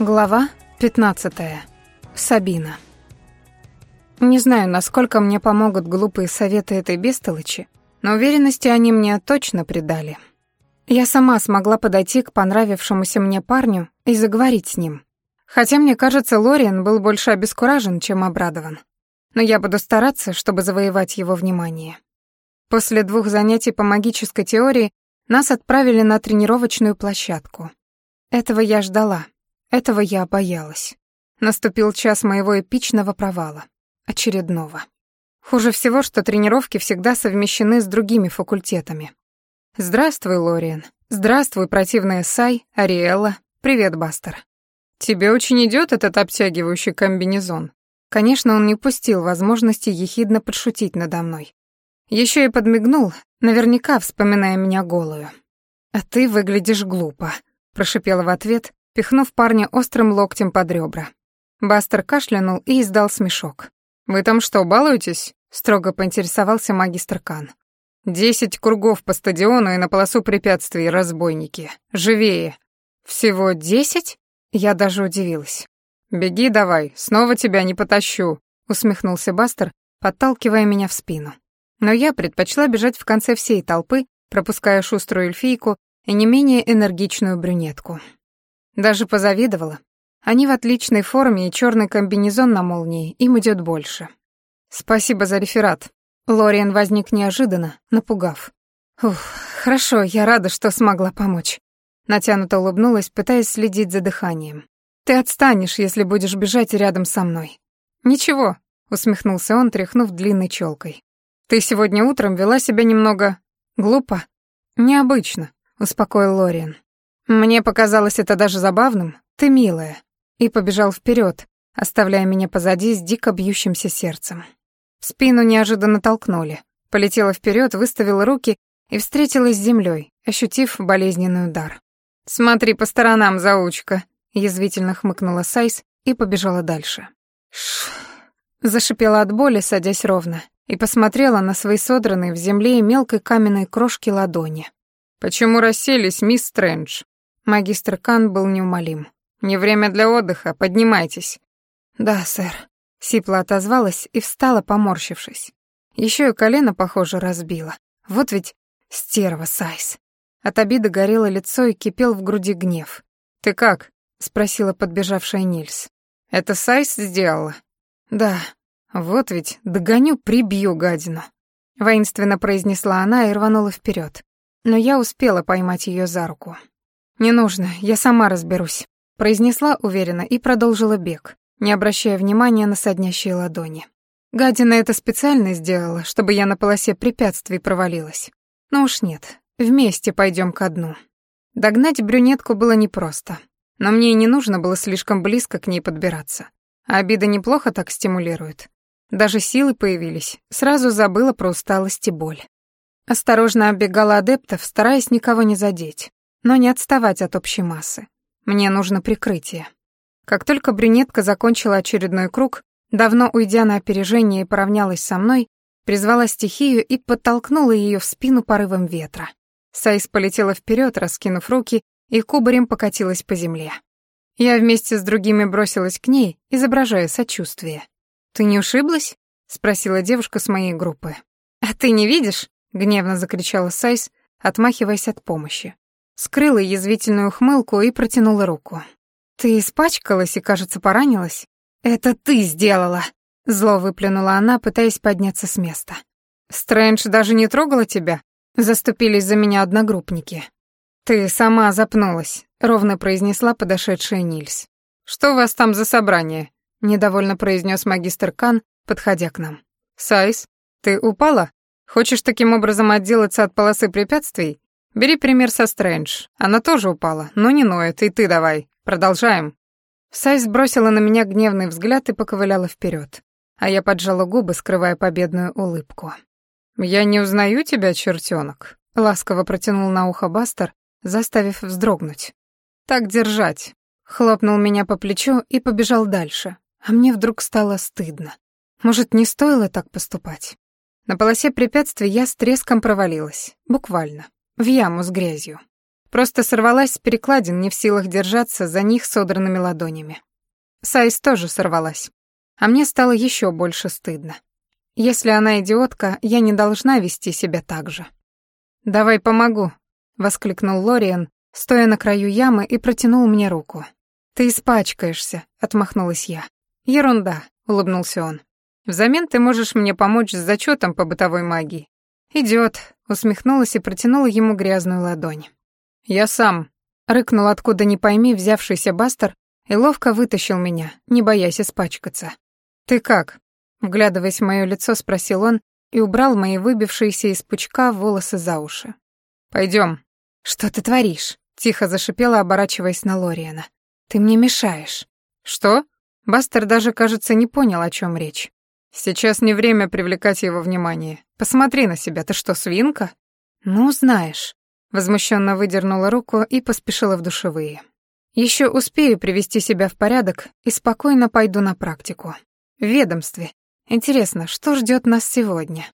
Глава 15. Сабина. Не знаю, насколько мне помогут глупые советы этой бестолочи, но уверенности они мне точно придали. Я сама смогла подойти к понравившемуся мне парню и заговорить с ним. Хотя, мне кажется, Лориан был больше обескуражен, чем обрадован. Но я буду стараться, чтобы завоевать его внимание. После двух занятий по магической теории нас отправили на тренировочную площадку. Этого я ждала, этого я боялась. Наступил час моего эпичного провала. Очередного. Хуже всего, что тренировки всегда совмещены с другими факультетами. Здравствуй, Лориан. Здравствуй, противная Сай, Ариэлла. Привет, Бастер. Тебе очень идет этот обтягивающий комбинезон. Конечно, он не упустил возможности ехидно подшутить надо мной. Еще и подмигнул, наверняка вспоминая меня голую. «А ты выглядишь глупо», — прошипела в ответ, пихнув парня острым локтем под ребра. Бастер кашлянул и издал смешок. «Вы там что, балуетесь?» — строго поинтересовался магистр Кан. «Десять кругов по стадиону и на полосу препятствий, разбойники. Живее!» «Всего десять?» Я даже удивилась. «Беги давай, снова тебя не потащу», — усмехнулся Бастер, подталкивая меня в спину. Но я предпочла бежать в конце всей толпы, пропуская шуструю эльфийку и не менее энергичную брюнетку. Даже позавидовала. Они в отличной форме и черный комбинезон на молнии, им идет больше. Спасибо за реферат. Лориан возник неожиданно, напугав. Ух, хорошо, я рада, что смогла помочь. Натянуто улыбнулась, пытаясь следить за дыханием. Ты отстанешь, если будешь бежать рядом со мной. Ничего, усмехнулся он, тряхнув длинной челкой. Ты сегодня утром вела себя немного глупо. Необычно, успокоил Лориан. Мне показалось это даже забавным. Ты милая. И побежал вперед, оставляя меня позади с дико бьющимся сердцем. В спину неожиданно толкнули. Полетела вперед, выставила руки и встретилась с землей, ощутив болезненный удар. «Смотри по сторонам, заучка», — язвительно хмыкнула Сайс и побежала дальше. Ш. Зашипела от боли, садясь ровно, и посмотрела на свои содранные в земле и мелкой каменной крошки ладони. «Почему расселись, мисс Стрэндж?» Магистр Кан был неумолим. «Не время для отдыха, поднимайтесь». «Да, сэр», — сипло отозвалась и встала, поморщившись. Еще и колено, похоже, разбила. Вот ведь стерва Сайс. От обиды горело лицо и кипел в груди гнев. «Ты как?» — спросила подбежавшая Нильс. «Это Сайс сделала?» «Да. Вот ведь догоню, прибью гадину». Воинственно произнесла она и рванула вперед. Но я успела поймать ее за руку. «Не нужно, я сама разберусь», — произнесла уверенно и продолжила бег, не обращая внимания на саднящие ладони. Гадина это специально сделала, чтобы я на полосе препятствий провалилась. Ну уж нет, вместе пойдем ко дну. Догнать брюнетку было непросто, но мне и не нужно было слишком близко к ней подбираться. А обида неплохо так стимулирует. Даже силы появились, сразу забыла про усталость и боль. Осторожно оббегала адептов, стараясь никого не задеть но не отставать от общей массы. Мне нужно прикрытие. Как только брюнетка закончила очередной круг, давно уйдя на опережение и поравнялась со мной, призвала стихию и подтолкнула ее в спину порывом ветра. Сайс полетела вперед, раскинув руки, и кубарем покатилась по земле. Я вместе с другими бросилась к ней, изображая сочувствие. «Ты не ушиблась?» — спросила девушка с моей группы. «А ты не видишь?» — гневно закричала Сайс, отмахиваясь от помощи скрыла язвительную ухмылку и протянула руку. «Ты испачкалась и, кажется, поранилась?» «Это ты сделала!» — зло выплюнула она, пытаясь подняться с места. «Стрэндж даже не трогала тебя?» — заступились за меня одногруппники. «Ты сама запнулась», — ровно произнесла подошедшая Нильс. «Что у вас там за собрание?» — недовольно произнес магистр Кан, подходя к нам. «Сайс, ты упала? Хочешь таким образом отделаться от полосы препятствий? Бери пример со Стрэндж. Она тоже упала, но не ноет, и ты давай. Продолжаем. Сайс бросила на меня гневный взгляд и поковыляла вперед, а я поджала губы, скрывая победную улыбку. «Я не узнаю тебя, чертенок», — ласково протянул на ухо Бастер, заставив вздрогнуть. «Так держать», — хлопнул меня по плечу и побежал дальше, а мне вдруг стало стыдно. Может, не стоило так поступать? На полосе препятствий я с треском провалилась, буквально в яму с грязью. Просто сорвалась с перекладин, не в силах держаться за них содранными ладонями. Сайс тоже сорвалась. А мне стало еще больше стыдно. Если она идиотка, я не должна вести себя так же. «Давай помогу», — воскликнул Лориан, стоя на краю ямы и протянул мне руку. «Ты испачкаешься», — отмахнулась я. «Ерунда», — улыбнулся он. «Взамен ты можешь мне помочь с зачетом по бытовой магии». «Идёт», — усмехнулась и протянула ему грязную ладонь. «Я сам», — рыкнул откуда ни пойми взявшийся Бастер и ловко вытащил меня, не боясь испачкаться. «Ты как?» — вглядываясь в моё лицо, спросил он и убрал мои выбившиеся из пучка волосы за уши. «Пойдём». «Что ты творишь?» — тихо зашипела, оборачиваясь на Лориана. «Ты мне мешаешь». «Что?» Бастер даже, кажется, не понял, о чем речь. «Сейчас не время привлекать его внимание. Посмотри на себя, ты что, свинка?» «Ну, знаешь». Возмущенно выдернула руку и поспешила в душевые. Еще успею привести себя в порядок и спокойно пойду на практику. В ведомстве. Интересно, что ждет нас сегодня?